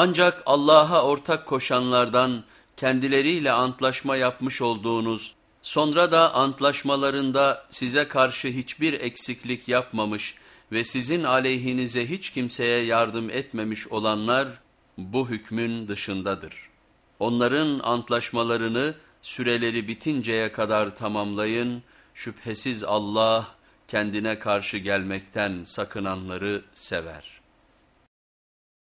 Ancak Allah'a ortak koşanlardan kendileriyle antlaşma yapmış olduğunuz, sonra da antlaşmalarında size karşı hiçbir eksiklik yapmamış ve sizin aleyhinize hiç kimseye yardım etmemiş olanlar bu hükmün dışındadır. Onların antlaşmalarını süreleri bitinceye kadar tamamlayın, şüphesiz Allah kendine karşı gelmekten sakınanları sever.